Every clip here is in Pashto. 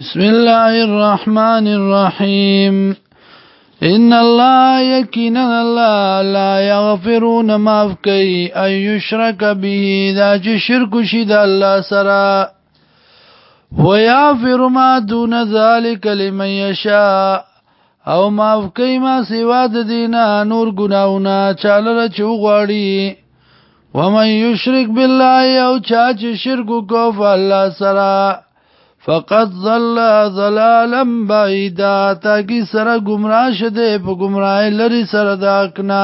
بسم الله الرحمن الرحيم ان الله يكن الله لا يغفرون ما فكي ان يشرك به دا چې شرک شي د الله سره ويغفر ما دون ذلك لمن يشاء او ما فكي ما سوا د دینه نور ګناونه چاله چې وغواړي ومن يشرك بالله او چا چې شرک کو فالله سره فقط ظل ظلالا بعیدا تا کی سره گمراه شده په گمراهی لري سره داکنا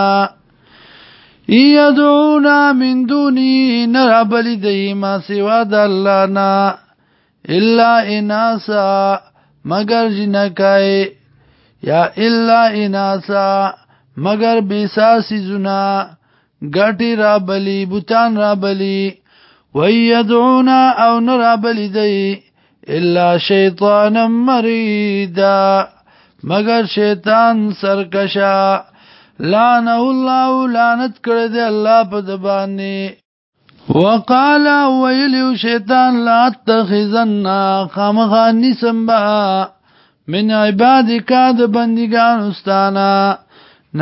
یدعونا من دونی نرابلی دی ما سوا د الله نا الا اناسا مگر جنکای یا الا اناسا مگر بیساسی زنا گٹی رابلی بوتان رابلی ویدعونا او نرابلی دی الا شیطان مریدا مگر شیطان سرکشا لعنه الله لعنت کړی دی الله په دبانې وقال ویل شیطان لا تخزن خامخانی سمبا من عبادك د بندگان استانا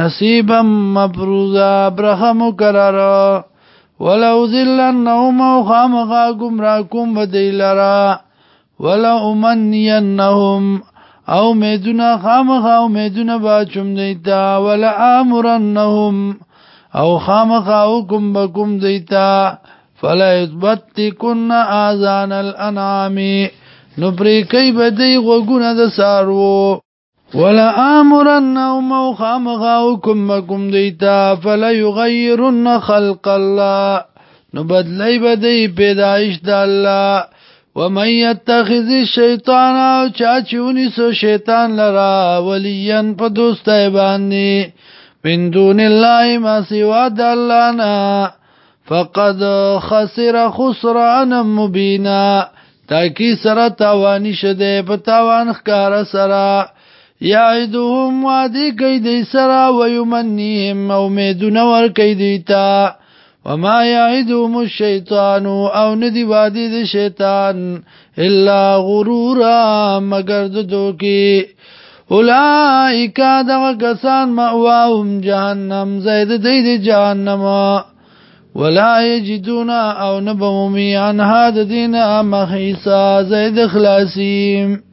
نصیبا مبروزا برخه مقرره ولو ذلن نوم خامخا گمراکم بدیلرا ولا امنينهم او میدونه خامخا او میدونه باچوم دیتا ولا امرنهم او خامخا او کوم بکم دیتا فلا یثبت کن اذان الانعام نو پری کای بدی غوګونه د سارو ولا امرنهم او خامخا او کوم بکم دیتا فلا یغیرن خلق الله نو بدلی بدی پیدائش د الله ومن يتخذ الشيطان او چا چونی سو شیطان لرا ولین په دوستای باندې من دون الله ما سوا د الله نه فقد خسر خسرانا مبینا تاکی سره تاوانی شده په تاوان ښکارا سره یعدهم وادی کوي دی سره ويمنيهم امیدونه ور کوي دیتا وما يعدهم الشيطان او ندی وادي د شیطان الا غرورا مگر د دوکي اولائک دغه کسان مأواهم جهنم زید دی د جهنم ولا یجدون او نبمومی عن هاد دین مخیصا زید خلاصیم